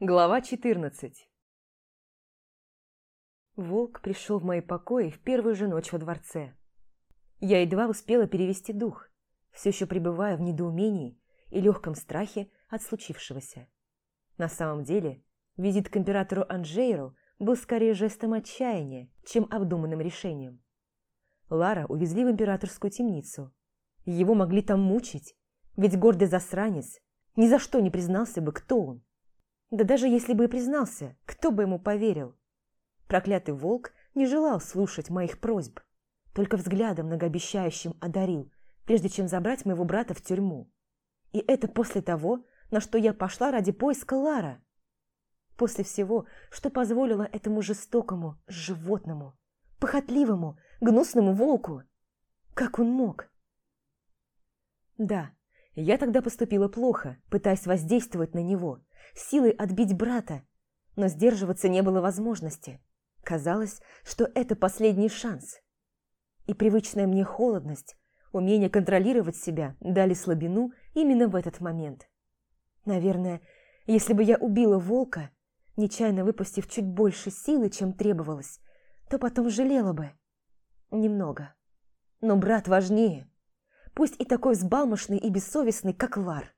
Глава 14 Волк пришел в мои покои в первую же ночь во дворце. Я едва успела перевести дух, все еще пребывая в недоумении и легком страхе от случившегося. На самом деле, визит к императору Анжейру был скорее жестом отчаяния, чем обдуманным решением. Лара увезли в императорскую темницу. Его могли там мучить, ведь гордый засранец ни за что не признался бы, кто он. Да даже если бы и признался, кто бы ему поверил? Проклятый волк не желал слушать моих просьб, только взглядом многообещающим одарил, прежде чем забрать моего брата в тюрьму. И это после того, на что я пошла ради поиска Лара. После всего, что позволило этому жестокому животному, похотливому, гнусному волку. Как он мог? Да, я тогда поступила плохо, пытаясь воздействовать на него – силой отбить брата, но сдерживаться не было возможности. Казалось, что это последний шанс. И привычная мне холодность, умение контролировать себя дали слабину именно в этот момент. Наверное, если бы я убила волка, нечаянно выпустив чуть больше силы, чем требовалось, то потом жалела бы. Немного. Но брат важнее. Пусть и такой взбалмошный и бессовестный, как Лар.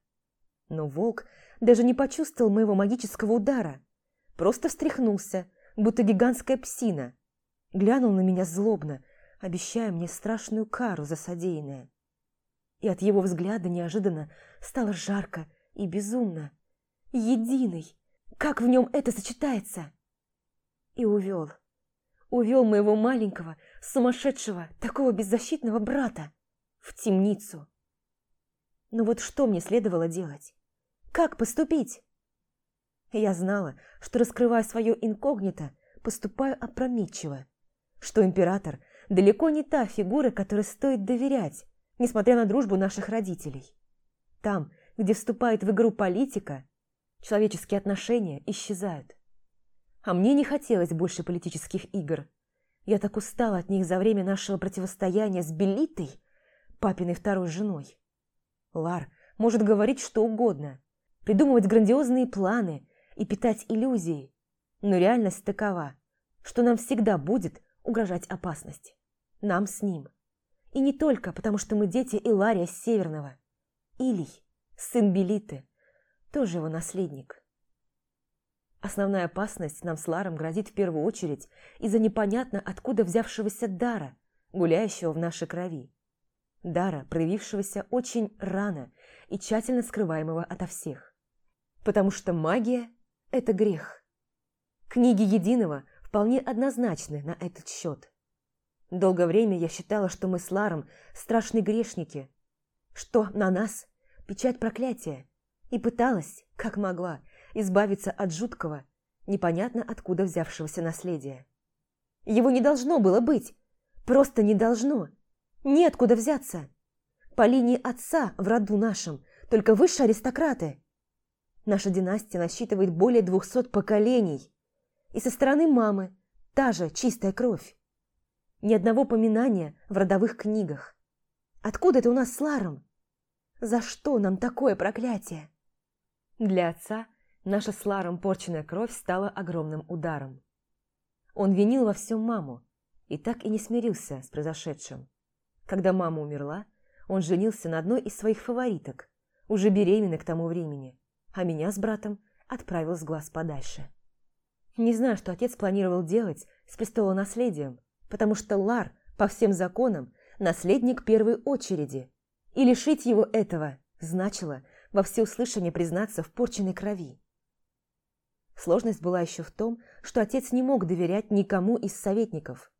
Но волк даже не почувствовал моего магического удара. Просто встряхнулся, будто гигантская псина. Глянул на меня злобно, обещая мне страшную кару за содеянное. И от его взгляда неожиданно стало жарко и безумно. Единый! Как в нем это сочетается? И увел. Увел моего маленького, сумасшедшего, такого беззащитного брата в темницу. Но вот что мне следовало делать? Как поступить? Я знала, что, раскрывая свое инкогнито, поступаю опрометчиво, что император далеко не та фигура, которой стоит доверять, несмотря на дружбу наших родителей. Там, где вступает в игру политика, человеческие отношения исчезают. А мне не хотелось больше политических игр. Я так устала от них за время нашего противостояния с Белитой, папиной второй женой. Лар может говорить что угодно, придумывать грандиозные планы и питать иллюзии, но реальность такова, что нам всегда будет угрожать опасность. Нам с ним. И не только потому, что мы дети Илария Северного. Илий, сын Белиты, тоже его наследник. Основная опасность нам с Ларом грозит в первую очередь из-за непонятно откуда взявшегося дара, гуляющего в нашей крови. Дара, проявившегося очень рано и тщательно скрываемого ото всех потому что магия – это грех. Книги Единого вполне однозначны на этот счет. Долгое время я считала, что мы с Ларом страшные грешники, что на нас печать проклятия, и пыталась, как могла, избавиться от жуткого, непонятно откуда взявшегося наследия. Его не должно было быть, просто не должно, неоткуда взяться. По линии отца в роду нашем только высшие аристократы – Наша династия насчитывает более двухсот поколений. И со стороны мамы та же чистая кровь. Ни одного поминания в родовых книгах. Откуда это у нас с Ларом? За что нам такое проклятие? Для отца наша с Ларом порченная кровь стала огромным ударом. Он винил во всем маму и так и не смирился с произошедшим. Когда мама умерла, он женился на одной из своих фавориток, уже беременной к тому времени а меня с братом отправил с глаз подальше. Не знаю, что отец планировал делать с престолонаследием, потому что Лар, по всем законам, наследник первой очереди, и лишить его этого значило во всеуслышание признаться в порченной крови. Сложность была еще в том, что отец не мог доверять никому из советников,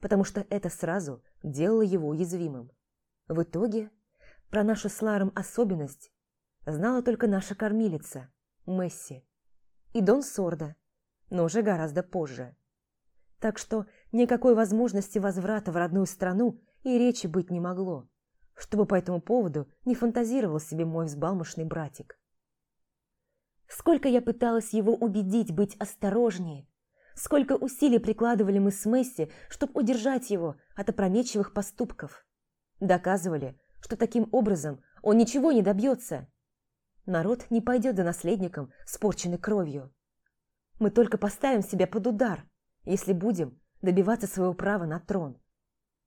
потому что это сразу делало его уязвимым. В итоге, про нашу с Ларом особенность знала только наша кормилица, Месси, и Дон Сорда, но уже гораздо позже. Так что никакой возможности возврата в родную страну и речи быть не могло, чтобы по этому поводу не фантазировал себе мой взбалмошный братик. Сколько я пыталась его убедить быть осторожнее, сколько усилий прикладывали мы с Месси, чтобы удержать его от опрометчивых поступков. Доказывали, что таким образом он ничего не добьется, Народ не пойдет за наследником с порченной кровью. Мы только поставим себя под удар, если будем добиваться своего права на трон.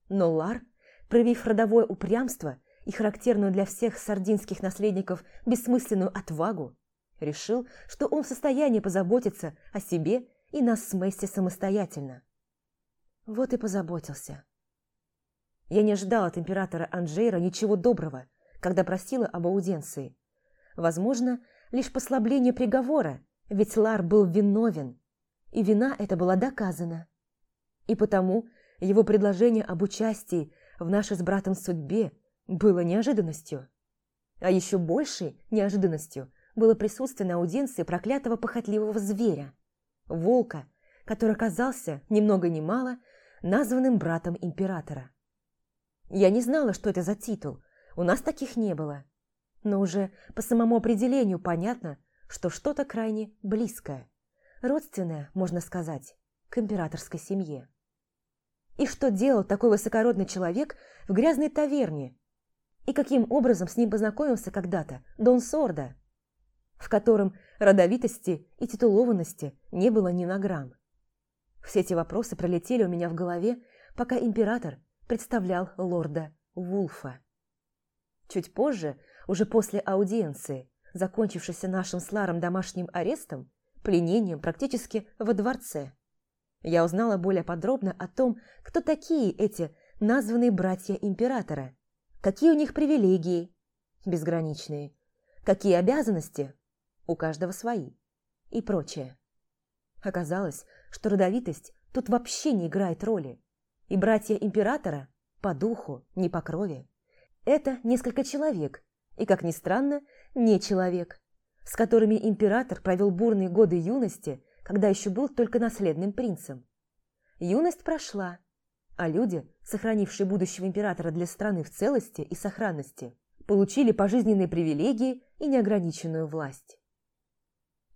Но Лар, проявив родовое упрямство и характерную для всех сардинских наследников бессмысленную отвагу, решил, что он в состоянии позаботиться о себе и нас с Месси самостоятельно. Вот и позаботился. Я не ожидала от императора Анжейра ничего доброго, когда просила об аудиенции. Возможно, лишь послабление приговора, ведь Лар был виновен, и вина эта была доказана. И потому его предложение об участии в нашей с братом судьбе было неожиданностью. А еще большей неожиданностью было присутствие на аудиенции проклятого похотливого зверя, волка, который оказался, ни много ни мало, названным братом императора. Я не знала, что это за титул, у нас таких не было. Но уже по самому определению понятно, что что-то крайне близкое, родственное, можно сказать, к императорской семье. И что делал такой высокородный человек в грязной таверне? И каким образом с ним познакомился когда-то Дон Сорда, в котором родовитости и титулованности не было ни на грамм? Все эти вопросы пролетели у меня в голове, пока император представлял лорда Вулфа. Чуть позже, уже после аудиенции, закончившейся нашим с Ларом домашним арестом, пленением практически во дворце, я узнала более подробно о том, кто такие эти названные братья императора, какие у них привилегии, безграничные, какие обязанности, у каждого свои, и прочее. Оказалось, что родовитость тут вообще не играет роли, и братья императора по духу, не по крови. Это несколько человек, и, как ни странно, не человек, с которыми император провел бурные годы юности, когда еще был только наследным принцем. Юность прошла, а люди, сохранившие будущего императора для страны в целости и сохранности, получили пожизненные привилегии и неограниченную власть.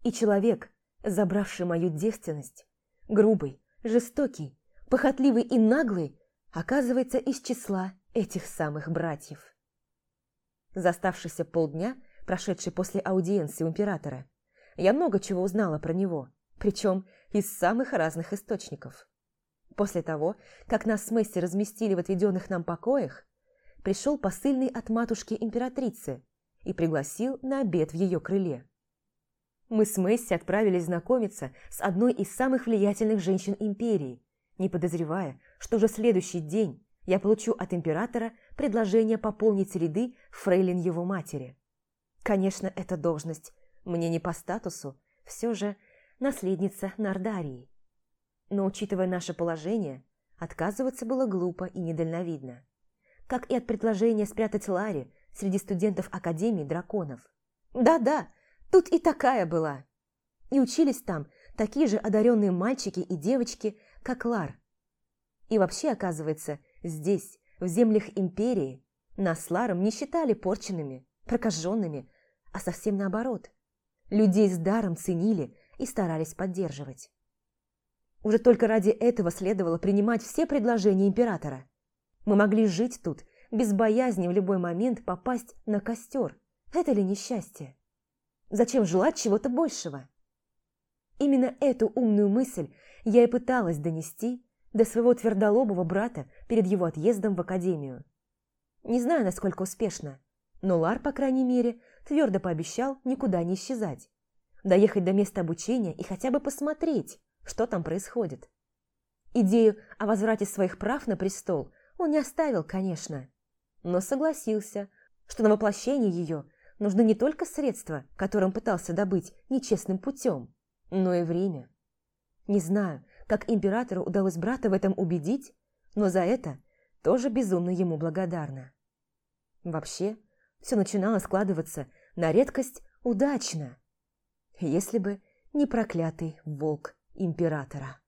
И человек, забравший мою девственность, грубый, жестокий, похотливый и наглый, оказывается из числа этих самых братьев. За оставшиеся полдня, прошедшие после аудиенции у императора, я много чего узнала про него, причем из самых разных источников. После того, как нас с Месси разместили в отведенных нам покоях, пришел посыльный от матушки императрицы и пригласил на обед в ее крыле. Мы с Месси отправились знакомиться с одной из самых влиятельных женщин империи, не подозревая, что уже следующий день я получу от императора предложение пополнить ряды фрейлин его матери. Конечно, эта должность мне не по статусу, все же наследница Нардарии. Но, учитывая наше положение, отказываться было глупо и недальновидно. Как и от предложения спрятать Ларри среди студентов Академии драконов. Да-да, тут и такая была. И учились там такие же одаренные мальчики и девочки, как Лар. И вообще, оказывается, здесь, в землях Империи, нас Ларом не считали порченными, прокаженными, а совсем наоборот. Людей с даром ценили и старались поддерживать. Уже только ради этого следовало принимать все предложения императора. Мы могли жить тут, без боязни в любой момент попасть на костер. Это ли несчастье? Зачем желать чего-то большего? Именно эту умную мысль я и пыталась донести до своего твердолобого брата перед его отъездом в академию. Не знаю, насколько успешно, но Лар, по крайней мере, твердо пообещал никуда не исчезать, доехать до места обучения и хотя бы посмотреть, что там происходит. Идею о возврате своих прав на престол он не оставил, конечно, но согласился, что на воплощение ее нужны не только средства, которым пытался добыть нечестным путем, но и время. Не знаю, как императору удалось брата в этом убедить, но за это тоже безумно ему благодарна. Вообще, все начинало складываться на редкость удачно, если бы не проклятый волк императора.